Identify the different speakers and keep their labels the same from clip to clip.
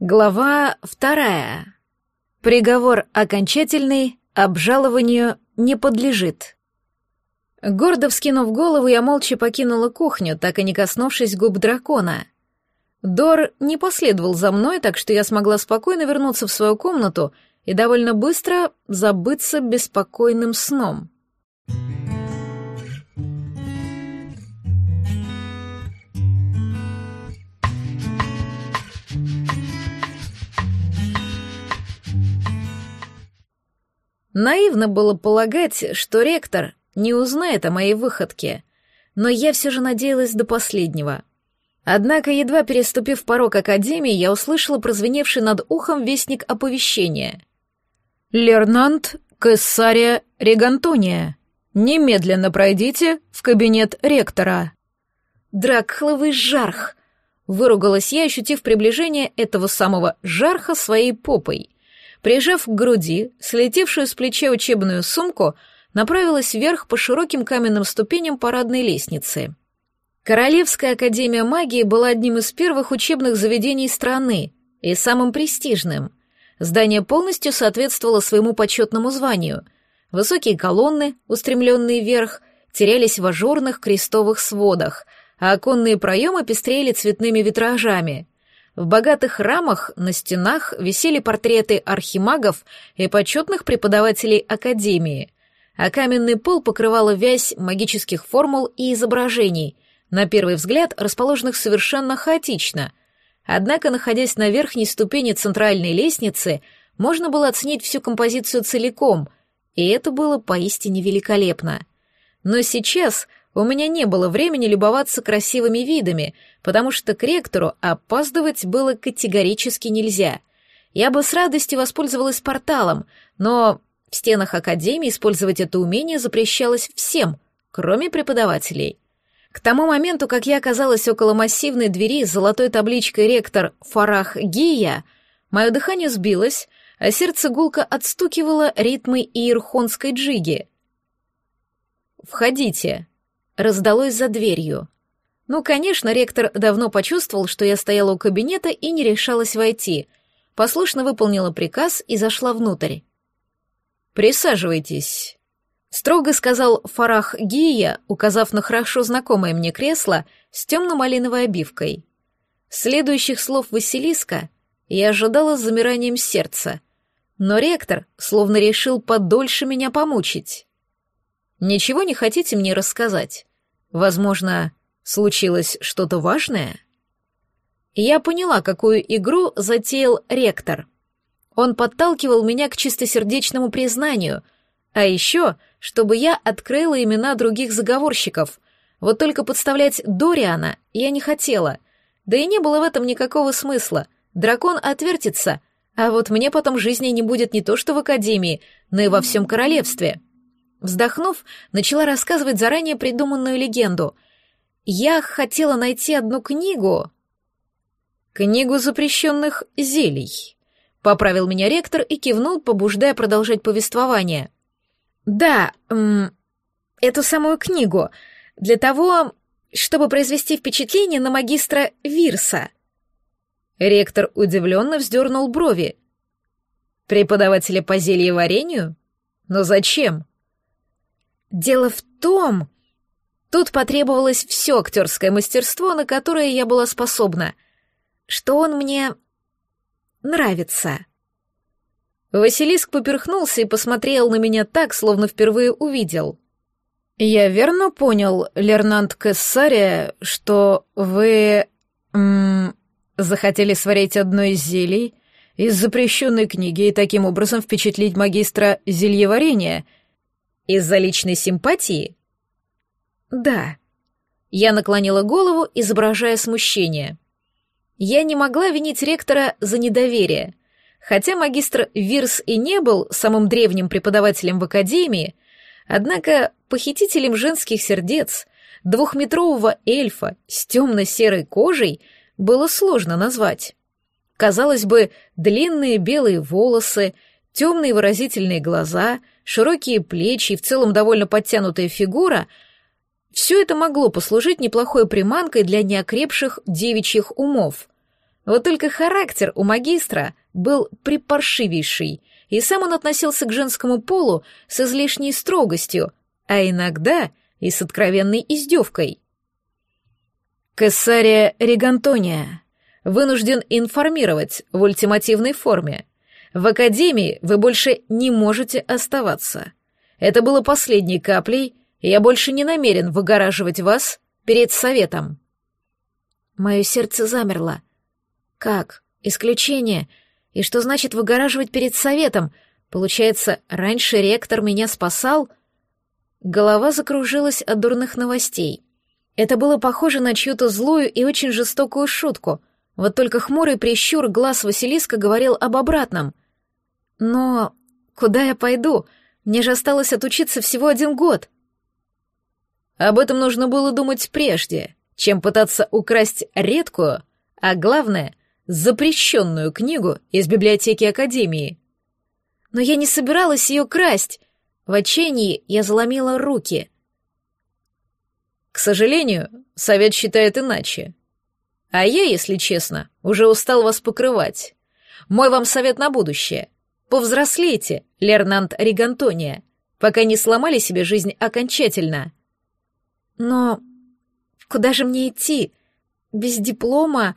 Speaker 1: Глава вторая. Приговор окончательный, обжалованию не подлежит. Гордо вскинув голову, я молча покинула кухню, так и не коснувшись губ дракона. Дор не последовал за мной, так что я смогла спокойно вернуться в свою комнату и довольно быстро забыться беспокойным сном. Наивно было полагать, что ректор не узнает о моей выходке, но я все же надеялась до последнего. Однако, едва переступив порог Академии, я услышала прозвеневший над ухом вестник оповещения. «Лернант Кессария Регантония, немедленно пройдите в кабинет ректора». «Дракхловый жарх!» — выругалась я, ощутив приближение этого самого жарха своей попой — Прижав к груди слетевшую с плеча учебную сумку, направилась вверх по широким каменным ступеням парадной лестницы. Королевская академия магии была одним из первых учебных заведений страны и самым престижным. Здание полностью соответствовало своему почетному званию. Высокие колонны, устремленные вверх, терялись в ажурных крестовых сводах, а оконные проемы пестрели цветными витражами — в богатых рамах на стенах висели портреты архимагов и почетных преподавателей Академии, а каменный пол покрывала вязь магических формул и изображений, на первый взгляд расположенных совершенно хаотично. Однако, находясь на верхней ступени центральной лестницы, можно было оценить всю композицию целиком, и это было поистине великолепно. Но сейчас у меня не было времени любоваться красивыми видами, потому что к ректору опаздывать было категорически нельзя. Я бы с радостью воспользовалась порталом, но в стенах Академии использовать это умение запрещалось всем, кроме преподавателей. К тому моменту, как я оказалась около массивной двери с золотой табличкой «Ректор Фарах Гия», мое дыхание сбилось, а сердце гулко отстукивало ритмы иерхонской джиги. «Входите», раздалось за дверью. Ну, конечно, ректор давно почувствовал, что я стояла у кабинета и не решалась войти. Послушно выполнила приказ и зашла внутрь. «Присаживайтесь», — строго сказал Фарах Гия, указав на хорошо знакомое мне кресло с темно-малиновой обивкой. Следующих слов Василиска я ожидала с замиранием сердца, но ректор словно решил подольше меня помучить. Ничего не хотите мне рассказать? Возможно, случилось что-то важное? Я поняла, какую игру затеял ректор. Он подталкивал меня к чистосердечному признанию, а еще, чтобы я открыла имена других заговорщиков. Вот только подставлять Дориана я не хотела. Да и не было в этом никакого смысла. Дракон отвертится, а вот мне потом жизни не будет не то что в Академии, но и во всем королевстве. Вздохнув, начала рассказывать заранее придуманную легенду. Я хотела найти одну книгу. Книгу запрещенных зелий. Поправил меня ректор и кивнул, побуждая продолжать повествование. Да, эм, эту самую книгу. Для того, чтобы произвести впечатление на магистра Вирса. Ректор удивленно вздернул брови. Преподавателя по зельеварению? Но зачем? Дело в том... Тут потребовалось все актерское мастерство, на которое я была способна, что он мне нравится. Василиск поперхнулся и посмотрел на меня так, словно впервые увидел. «Я верно понял, Лернант Кессария, что вы... М захотели сварить одно из зелий из запрещенной книги и таким образом впечатлить магистра зельеварения — из-за личной симпатии? Да. Я наклонила голову, изображая смущение. Я не могла винить ректора за недоверие. Хотя магистр Вирс и не был самым древним преподавателем в академии, однако похитителем женских сердец, двухметрового эльфа с темно-серой кожей было сложно назвать. Казалось бы, длинные белые волосы, темные выразительные глаза — широкие плечи и в целом довольно подтянутая фигура — все это могло послужить неплохой приманкой для неокрепших девичьих умов. Вот только характер у магистра был припаршивейший, и сам он относился к женскому полу с излишней строгостью, а иногда и с откровенной издевкой. Кессария Регантония вынужден информировать в ультимативной форме. В академии вы больше не можете оставаться. Это было последней каплей, и я больше не намерен выгораживать вас перед советом. Мое сердце замерло. Как? Исключение? И что значит выгораживать перед советом? Получается, раньше ректор меня спасал? Голова закружилась от дурных новостей. Это было похоже на чью-то злую и очень жестокую шутку. Вот только хмурый прищур глаз Василиска говорил об обратном. Но куда я пойду? Мне же осталось отучиться всего один год. Об этом нужно было думать прежде, чем пытаться украсть редкую, а главное, запрещенную книгу из библиотеки Академии. Но я не собиралась ее красть. В отчаянии я заломила руки. К сожалению, совет считает иначе. А я, если честно, уже устал вас покрывать. Мой вам совет на будущее. Повзрослейте, Лернант Ригантония, пока не сломали себе жизнь окончательно. Но куда же мне идти? Без диплома?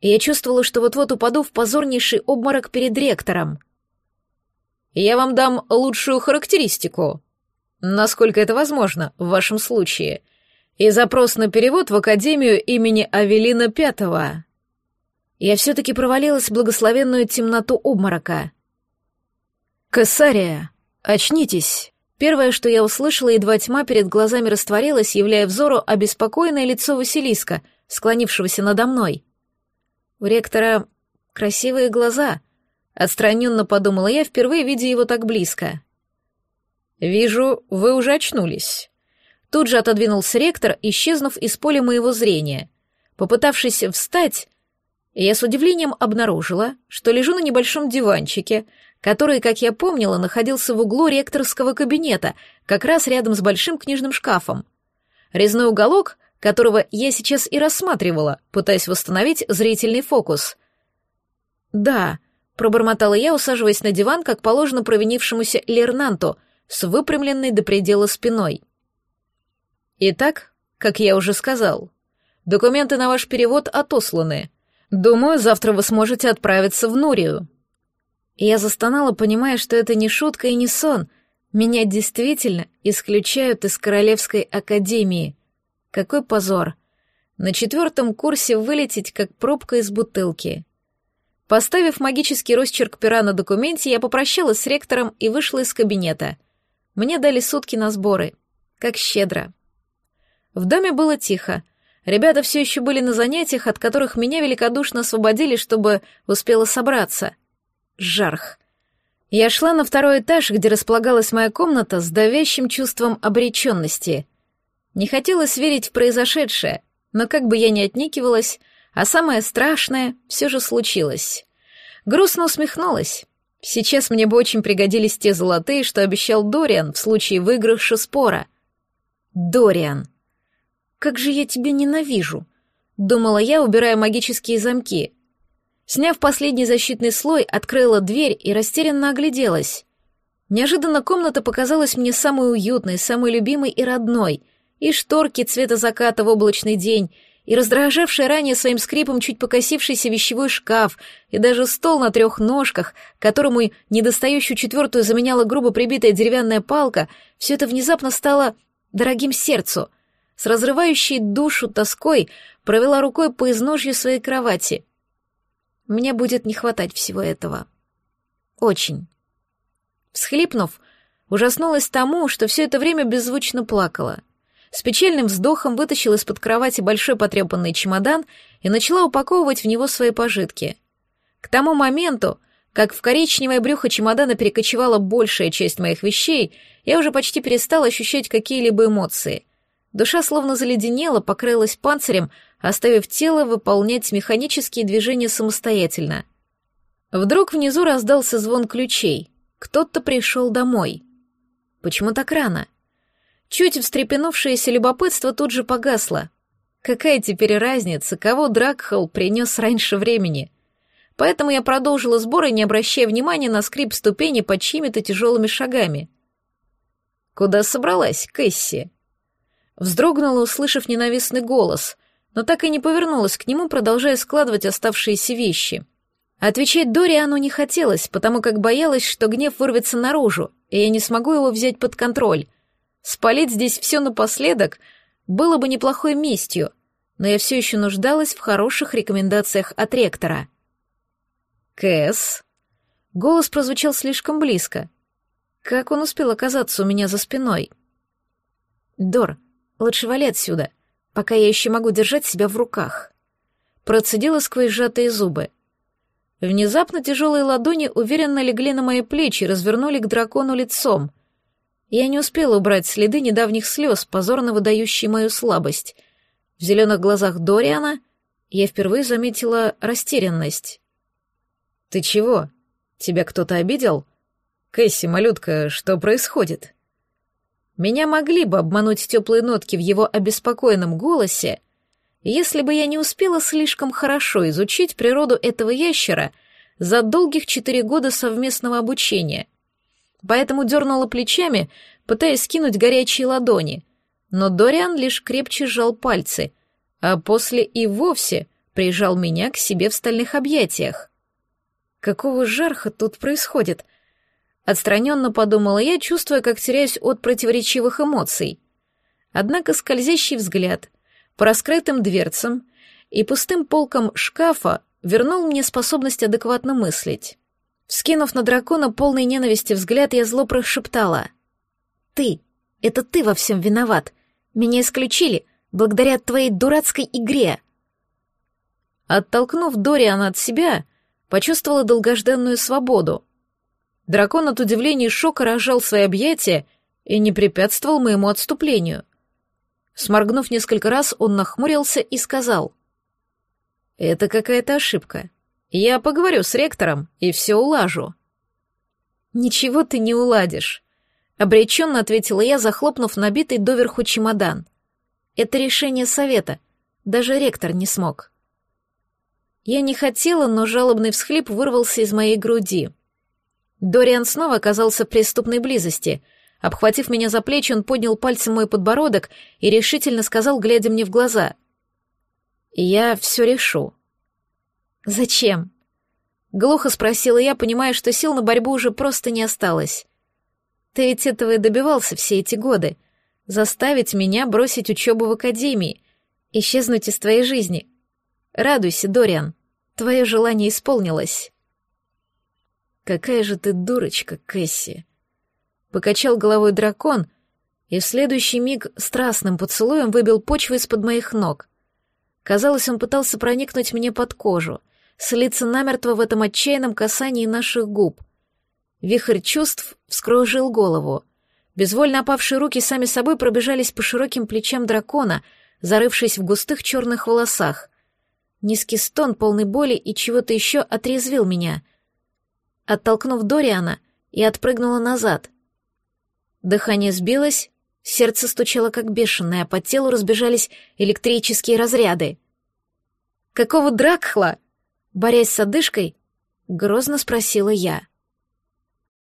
Speaker 1: Я чувствовала, что вот-вот упаду в позорнейший обморок перед ректором. Я вам дам лучшую характеристику, насколько это возможно в вашем случае, и запрос на перевод в Академию имени Авелина Пятого. Я все-таки провалилась в благословенную темноту обморока. «Кассария, очнитесь!» Первое, что я услышала, едва тьма перед глазами растворилась, являя взору обеспокоенное лицо Василиска, склонившегося надо мной. У ректора красивые глаза. Отстраненно подумала я, впервые видя его так близко. «Вижу, вы уже очнулись». Тут же отодвинулся ректор, исчезнув из поля моего зрения. Попытавшись встать, я с удивлением обнаружила, что лежу на небольшом диванчике, который, как я помнила, находился в углу ректорского кабинета, как раз рядом с большим книжным шкафом. Резной уголок, которого я сейчас и рассматривала, пытаясь восстановить зрительный фокус. «Да», — пробормотала я, усаживаясь на диван, как положено провинившемуся Лернанту, с выпрямленной до предела спиной. «Итак, как я уже сказал, документы на ваш перевод отосланы. Думаю, завтра вы сможете отправиться в Нурию». Я застонала, понимая, что это не шутка и не сон. Меня действительно исключают из Королевской Академии. Какой позор. На четвертом курсе вылететь, как пробка из бутылки. Поставив магический росчерк пера на документе, я попрощалась с ректором и вышла из кабинета. Мне дали сутки на сборы. Как щедро. В доме было тихо. Ребята все еще были на занятиях, от которых меня великодушно освободили, чтобы успела собраться. Жарх. Я шла на второй этаж, где располагалась моя комната, с давящим чувством обреченности. Не хотелось верить в произошедшее, но как бы я ни отникивалась, а самое страшное все же случилось. Грустно усмехнулась. Сейчас мне бы очень пригодились те золотые, что обещал Дориан в случае выигрыша спора. Дориан. Как же я тебя ненавижу, думала я, убирая магические замки. Сняв последний защитный слой, открыла дверь и растерянно огляделась. Неожиданно комната показалась мне самой уютной, самой любимой и родной. И шторки цвета заката в облачный день, и раздражавший ранее своим скрипом чуть покосившийся вещевой шкаф, и даже стол на трех ножках, которому недостающую четвертую заменяла грубо прибитая деревянная палка, все это внезапно стало дорогим сердцу. С разрывающей душу тоской провела рукой по изножью своей кровати — мне будет не хватать всего этого. Очень. Всхлипнув, ужаснулась тому, что все это время беззвучно плакала. С печальным вздохом вытащила из-под кровати большой потрепанный чемодан и начала упаковывать в него свои пожитки. К тому моменту, как в коричневое брюхо чемодана перекочевала большая часть моих вещей, я уже почти перестала ощущать какие-либо эмоции. Душа словно заледенела, покрылась панцирем, оставив тело выполнять механические движения самостоятельно. Вдруг внизу раздался звон ключей. Кто-то пришел домой. Почему так рано? Чуть встрепенувшееся любопытство тут же погасло. Какая теперь разница, кого Дракхал принес раньше времени? Поэтому я продолжила сборы, не обращая внимания на скрип ступени под чьими-то тяжелыми шагами. «Куда собралась, Кэсси?» Вздрогнула, услышав ненавистный голос, но так и не повернулась к нему, продолжая складывать оставшиеся вещи. Отвечать Дориану не хотелось, потому как боялась, что гнев вырвется наружу, и я не смогу его взять под контроль. Спалить здесь все напоследок было бы неплохой местью, но я все еще нуждалась в хороших рекомендациях от ректора. «Кэс?» Голос прозвучал слишком близко. Как он успел оказаться у меня за спиной? «Дор, лучше вали отсюда, пока я еще могу держать себя в руках». Процедила сквозь сжатые зубы. Внезапно тяжелые ладони уверенно легли на мои плечи и развернули к дракону лицом. Я не успела убрать следы недавних слез, позорно выдающие мою слабость. В зеленых глазах Дориана я впервые заметила растерянность. «Ты чего? Тебя кто-то обидел?» «Кэсси, малютка, что происходит?» Меня могли бы обмануть теплые нотки в его обеспокоенном голосе, если бы я не успела слишком хорошо изучить природу этого ящера за долгих четыре года совместного обучения. Поэтому дернула плечами, пытаясь скинуть горячие ладони, но Дориан лишь крепче сжал пальцы, а после и вовсе прижал меня к себе в стальных объятиях. Какого жарха тут происходит? Отстраненно подумала я, чувствуя, как теряюсь от противоречивых эмоций. Однако скользящий взгляд — по раскрытым дверцам и пустым полкам шкафа вернул мне способность адекватно мыслить. Вскинув на дракона полный ненависти взгляд, я зло прошептала. «Ты! Это ты во всем виноват! Меня исключили благодаря твоей дурацкой игре!» Оттолкнув Дориана от себя, почувствовала долгожданную свободу. Дракон от удивления и шока разжал свои объятия и не препятствовал моему отступлению. Сморгнув несколько раз, он нахмурился и сказал. «Это какая-то ошибка. Я поговорю с ректором и все улажу». «Ничего ты не уладишь», — обреченно ответила я, захлопнув набитый доверху чемодан. «Это решение совета. Даже ректор не смог». Я не хотела, но жалобный всхлип вырвался из моей груди. Дориан снова оказался преступной близости — Обхватив меня за плечи, он поднял пальцем мой подбородок и решительно сказал, глядя мне в глаза. «Я все решу». «Зачем?» Глухо спросила я, понимая, что сил на борьбу уже просто не осталось. «Ты ведь этого и добивался все эти годы. Заставить меня бросить учебу в академии, исчезнуть из твоей жизни. Радуйся, Дориан, твое желание исполнилось». «Какая же ты дурочка, Кэсси!» Покачал головой дракон, и в следующий миг страстным поцелуем выбил почву из-под моих ног. Казалось, он пытался проникнуть мне под кожу, слиться намертво в этом отчаянном касании наших губ. Вихрь чувств вскружил голову. Безвольно опавшие руки сами собой пробежались по широким плечам дракона, зарывшись в густых черных волосах. Низкий стон, полный боли и чего-то еще отрезвил меня. Оттолкнув Дориана, я отпрыгнула назад — Дыхание сбилось, сердце стучало как бешеное, а по телу разбежались электрические разряды. «Какого дракхла?» Борясь с одышкой, грозно спросила я.